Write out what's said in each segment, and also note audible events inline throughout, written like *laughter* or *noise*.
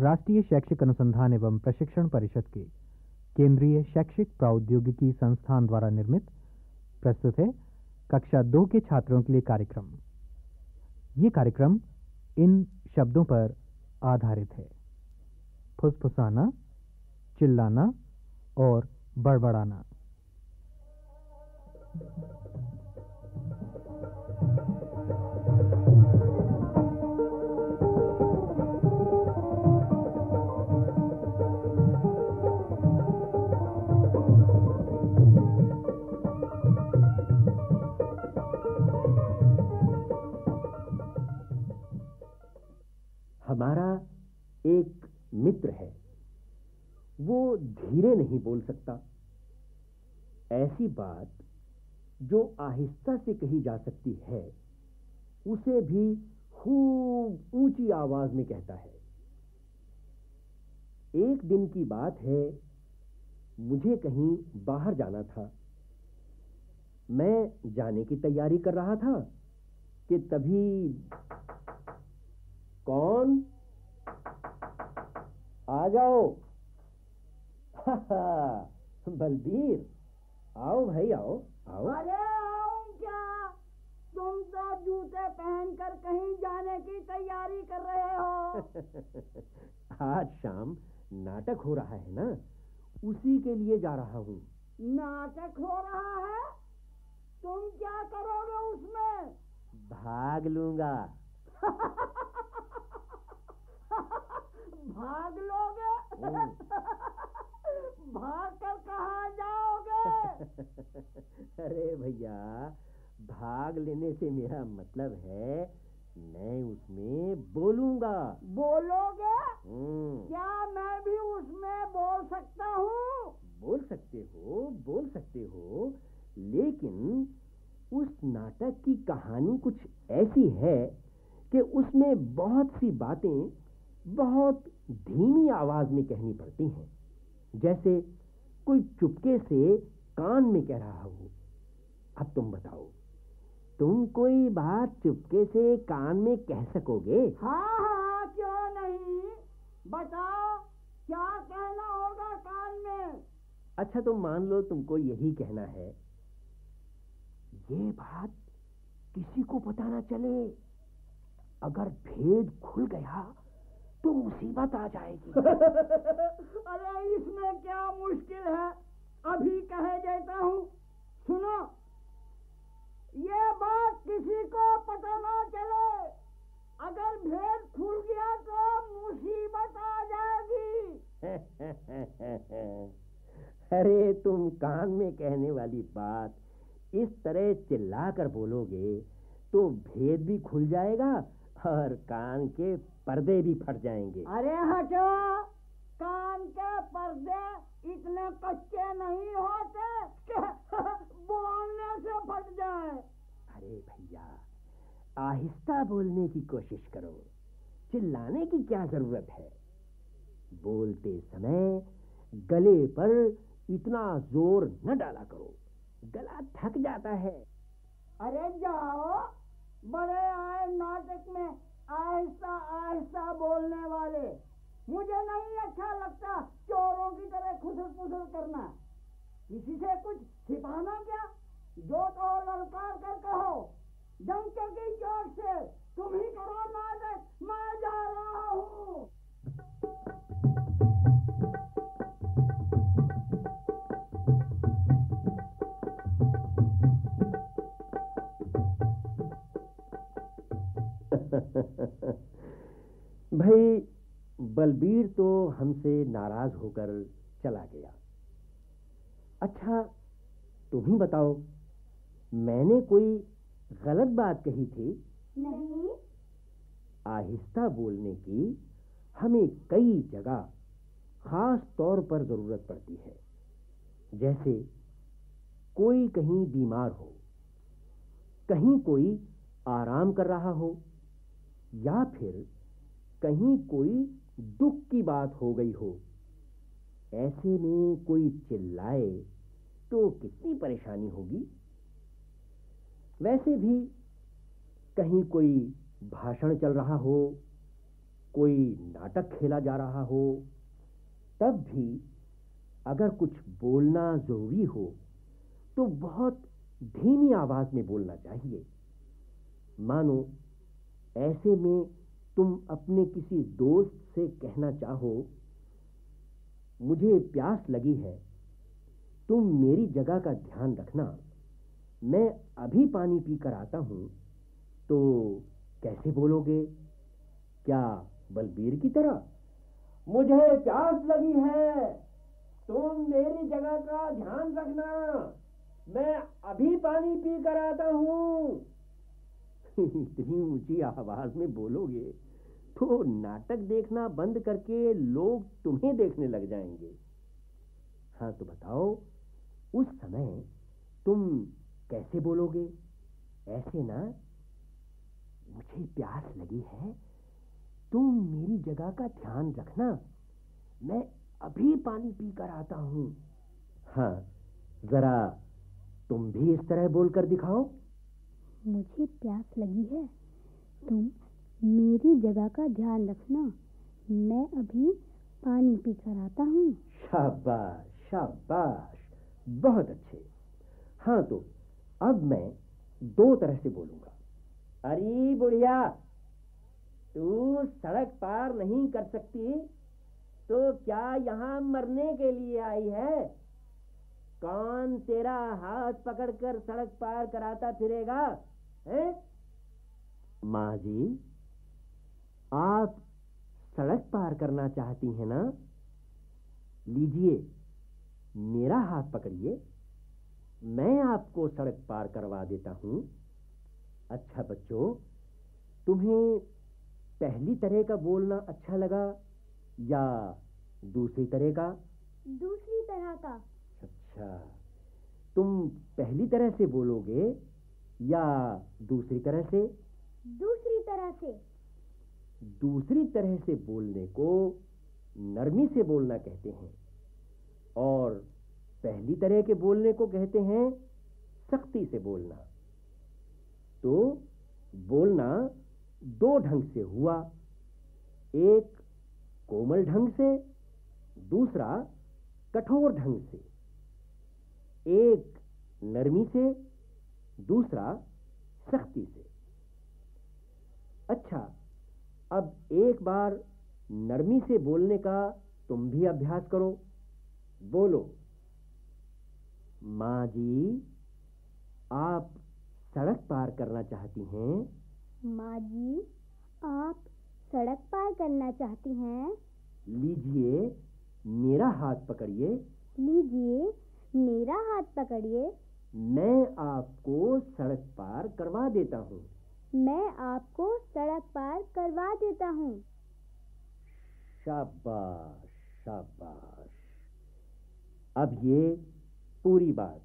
राष्ट्रीय शैक्षिक अनुसंधान एवं प्रशिक्षण परिषद के केंद्रीय शैक्षिक प्रौद्योगिकी संस्थान द्वारा निर्मित, प्रस्तुत है कक्षा दो के छात्रों के लिए कार्यक्रम। ये कार्यक्रम इन शब्दों पर आधारित है। फुसफुसाना, चिल्लाना और बड़बड़ाना। धीरे नहीं बोल सकता। ऐसी बात जो आहिस्ता से कही जा सकती है, उसे भी खूब ऊँची आवाज़ में कहता है। एक दिन की बात है, मुझे कहीं बाहर जाना था। मैं जाने की तैयारी कर रहा था कि तभी कौन? आ जाओ। *laughs* बलबीर आओ भाई आओ आओ। अरे आऊँ क्या? तुम तो जूते पहनकर कहीं जाने की तैयारी कर रहे हो। *laughs* आज शाम नाटक हो रहा है ना? उसी के लिए जा रहा हूँ। नाटक हो रहा है? तुम क्या करोगे उसमें? भाग लूँगा। *laughs* भाग लोगे। भाग कर कहा जाओगे? *laughs* अरे भैया भाग लेने से मेरा मतलब है मैं उसमें बोलूँगा। बोलोगे? हम्म, क्या मैं भी उसमें बोल सकता हूँ? बोल सकते हो बोल सकते हो लेकिन उस नाटक की कहानी कुछ ऐसी है कि उसमें बहुत सी बातें बहुत धीमी आवाज़ में कहनी पड़ती हैं। जैसे कोई चुपके से कान में कह रहा हो। अब तुम बताओ तुम कोई बात चुपके से कान में कह सकोगे? हाँ हाँ क्यों नहीं? बताओ क्या कहना होगा कान में? अच्छा तो मान लो तुमको यही कहना है। ये बात किसी को पता ना चले। अगर भेद खुल गया तो मुसीबत आ जाएगी। *laughs* अरे इसमें क्या मुश्किल है? अभी कह देता हूँ। सुनो ये बात किसी को पता ना चले। अगर भेद खुल गया तो मुसीबत आ जाएगी। *laughs* अरे तुम कान में कहने वाली बात इस तरह चिल्ला कर बोलोगे तो भेद भी खुल जाएगा और कान के पर्दे भी फट जाएँगे। अरे हटो कान के पर्दे इतने कच्चे नहीं होते कि *laughs* बोलने से फट जाए। अरे भैया आहिस्ता बोलने की कोशिश करो। चिल्लाने की क्या ज़रूरत है? बोलते समय गले पर इतना ज़ोर न डाला करो। गला थक जाता है। अरे जाओ आए में आहिस्ता आहिस्ता बोलने वाले। मुझे नहीं अच्छा लगता चोरों की तरह खुसर पुसर करना। किसी से कुछ छिपाना क्या? जो तो ललकार कर कहो डंकर की चोट से तुम ही करो नाटक। मैं जा रहा हूँ। *laughs* भाई बलबीर तो हमसे नाराज़ होकर चला गया। अच्छा तुम ही बताओ मैंने कोई गलत बात कही थी? नहीं। आहिस्ता बोलने की हमें कई जगह खास तौर पर ज़रूरत पड़ती है। जैसे कोई कहीं बीमार हो कहीं कोई आराम कर रहा हो या फिर कहीं कोई दुख की बात हो गई हो, ऐसे में कोई चिल्लाए तो कितनी परेशानी होगी? वैसे भी कहीं कोई भाषण चल रहा हो, कोई नाटक खेला जा रहा हो, तब भी अगर कुछ बोलना ज़रूरी हो तो बहुत धीमी आवाज़ में बोलना चाहिए। मानो ऐसे में तुम अपने किसी दोस्त से कहना चाहो, मुझे प्यास लगी है। तुम मेरी जगह का ध्यान रखना। मैं अभी पानी पी कर आता हूँ। तो कैसे बोलोगे? क्या बलबीर की तरह? मुझे प्यास लगी है। तुम मेरी जगह का ध्यान रखना। मैं अभी पानी पी कर आता हूँ। इतनी ऊँची आवाज़ में बोलोगे तो नाटक देखना बंद करके लोग तुम्हें देखने लग जाएँगे। हाँ तो बताओ, उस समय तुम कैसे बोलोगे? ऐसे ना, मुझे प्यास लगी है, तुम मेरी जगह का ध्यान रखना। मैं अभी पानी पीकर आता हूँ। हाँ जरा तुम भी इस तरह बोलकर दिखाओ। मुझे प्यास लगी है। तुम मेरी जगह का ध्यान रखना। मैं अभी पानी पी कर आता हूँ। शाबाश शाबाश। बहुत अच्छे। हाँ तो अब मैं दो तरह से बोलूँगा। अरे बुढ़िया, तू सड़क पार नहीं कर सकती। तो क्या यहाँ मरने के लिए आई है? कौन तेरा हाथ पकड़कर सड़क पार कराता फिरेगा? हैं? माँ जी आप सड़क पार करना चाहती हैं ना? लीजिए मेरा हाथ पकड़िए। मैं आपको सड़क पार करवा देता हूँ। अच्छा बच्चों तुम्हें पहली तरह का बोलना अच्छा लगा या दूसरी तरह का? दूसरी तरह का। अच्छा तुम पहली तरह से बोलोगे या दूसरी तरह से? दूसरी तरह से। दूसरी तरह से बोलने को नरमी से बोलना कहते हैं और पहली तरह के बोलने को कहते हैं सख्ती से बोलना। तो बोलना दो ढंग से हुआ। एक कोमल ढंग से दूसरा कठोर ढंग से। एक नरमी से दूसरा सख्ती से। अच्छा अब एक बार नरमी से बोलने का तुम भी अभ्यास करो। बोलो माँ जी आप सड़क पार करना चाहती हैं? माँ जी आप सड़क पार करना चाहती हैं? लीजिए मेरा हाथ पकड़िए। लीजिए मेरा हाथ पकड़िए। मैं आपको सड़क पार करवा देता हूँ। मैं आपको सड़क पार करवा देता हूँ। शाबाश शाबाश। अब ये पूरी बात।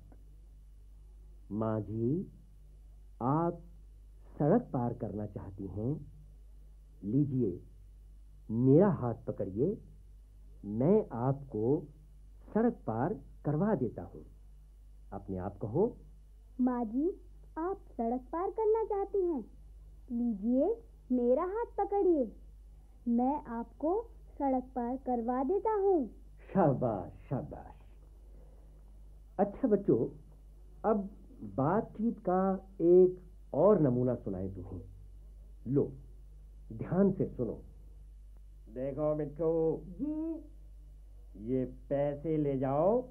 माँ जी आप सड़क पार करना चाहती हैं लीजिए मेरा हाथ पकड़िए मैं आपको सड़क पार करवा देता हूँ। अपने आप कहो। माँ जी आप सड़क पार करना चाहती हैं। लीजिए मेरा हाथ पकड़िए। मैं आपको सड़क पार करवा देता हूँ। शाबाश शाबाश। अच्छा बच्चों अब बातचीत का एक और नमूना सुनाए तुम्हें। लो ध्यान से सुनो। देखो बिट्टू जी। ये पैसे ले जाओ।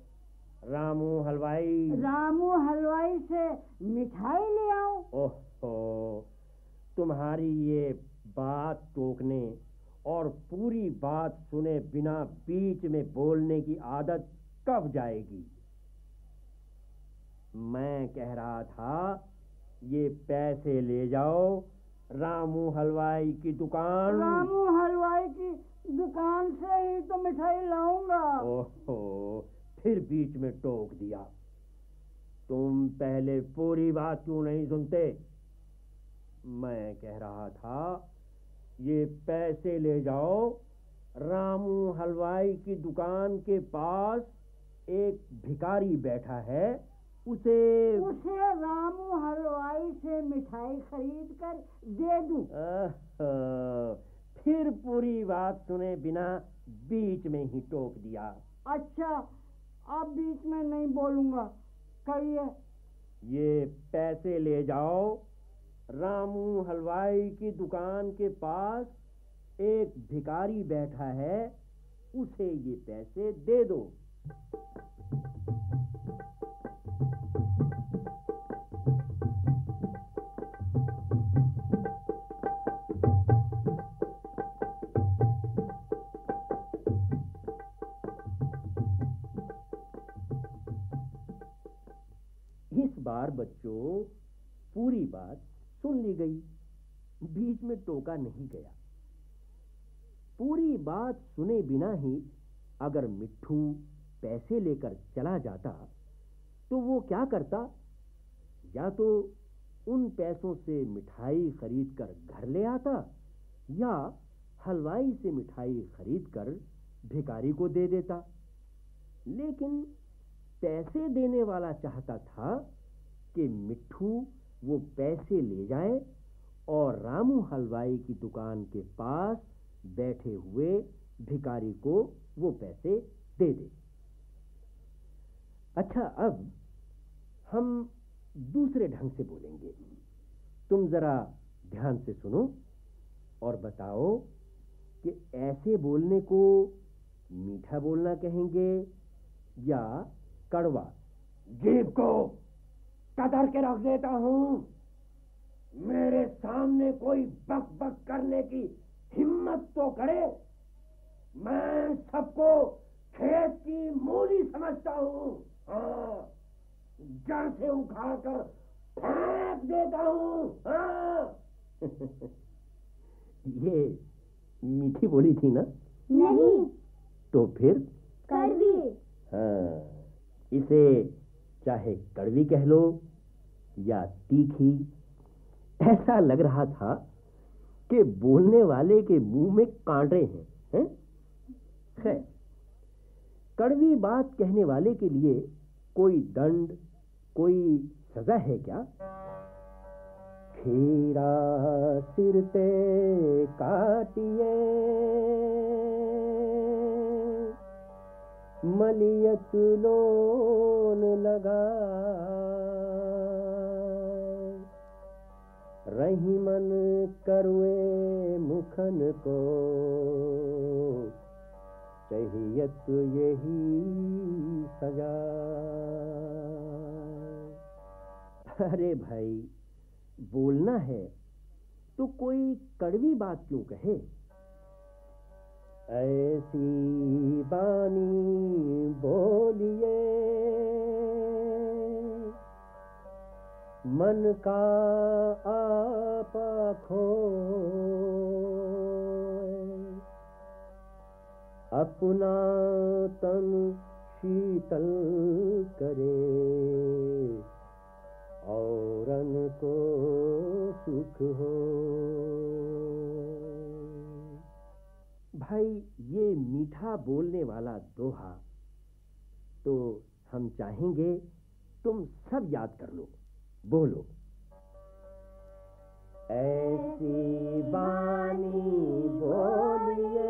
रामू हलवाई। रामू हलवाई से मिठाई ले आओ ओहो तुम्हारी ये बात टोकने और पूरी बात सुने बिना बीच में बोलने की आदत कब जाएगी? मैं कह रहा था ये पैसे ले जाओ रामू हलवाई की दुकान। रामू हलवाई की दुकान से ही तो मिठाई लाऊँगा। ओहो फिर बीच में टोक दिया। तुम पहले पूरी बात क्यों नहीं सुनते? मैं कह रहा था ये पैसे ले जाओ रामू हलवाई की दुकान के पास एक भिकारी बैठा है उसे उसे रामू हलवाई से मिठाई खरीद कर दे। दूँ फिर पूरी बात सुने बिना बीच में ही टोक दिया। अच्छा अब बीच में नहीं बोलूँगा। कहिए। ये पैसे ले जाओ। रामू हलवाई की दुकान के पास एक भिकारी बैठा है। उसे ये पैसे दे दो। बार बच्चों, पूरी बात सुन ली गई। बीच में टोका नहीं गया। पूरी बात सुने बिना ही अगर मिट्ठू पैसे लेकर चला जाता तो वो क्या करता? या तो उन पैसों से मिठाई खरीद कर घर ले आता, या हलवाई से मिठाई खरीद कर भिखारी को दे देता। लेकिन पैसे देने वाला चाहता था कि मिट्ठू वो पैसे ले जाए और रामू हलवाई की दुकान के पास बैठे हुए भिखारी को वो पैसे दे दे। अच्छा अब हम दूसरे ढंग से बोलेंगे। तुम जरा ध्यान से सुनो और बताओ कि ऐसे बोलने को मीठा बोलना कहेंगे या कड़वा? जीभ को! कदर के रख देता हूँ। मेरे सामने कोई बक बक करने की हिम्मत तो करे। मैं सबको खेत की मूली समझता हूँ। हाँ जड़ से उखाड़ कर फेंक देता हूँ। हाँ। *laughs* ये मीठी बोली थी ना? नहीं। तो फिर? कड़वी हाँ इसे चाहे कड़वी कह लो या तीखी। ऐसा लग रहा था कि बोलने वाले के मुँह में कांटे हैं हैं? खैर, कड़वी बात कहने वाले के लिए कोई दंड, कोई सजा है क्या? खीरा सिर पे काटिए। मलियत लोन लगा। रही मन करुए मुखन को। चाहियत यही सजा। अरे भाई, बोलना है तो कोई कड़वी बात क्यों कहे? ऐसी बानी बोलिए। मन का आप खो अपना तन शीतल करे औरन को सुख हो। भाई ये मीठा बोलने वाला दोहा। तो हम चाहेंगे, तुम सब याद कर लो। बोलो। ऐसी बानी बोलिए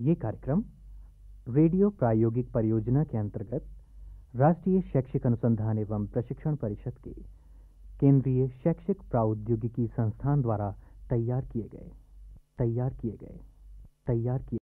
ये कार्यक्रम रेडियो प्रायोगिक परियोजना के अंतर्गत राष्ट्रीय शैक्षिक अनुसंधान एवं प्रशिक्षण परिषद के केंद्रीय शैक्षिक प्रौद्योगिकी संस्थान द्वारा तैयार किए गए, तैयार किए गए, तैयार किए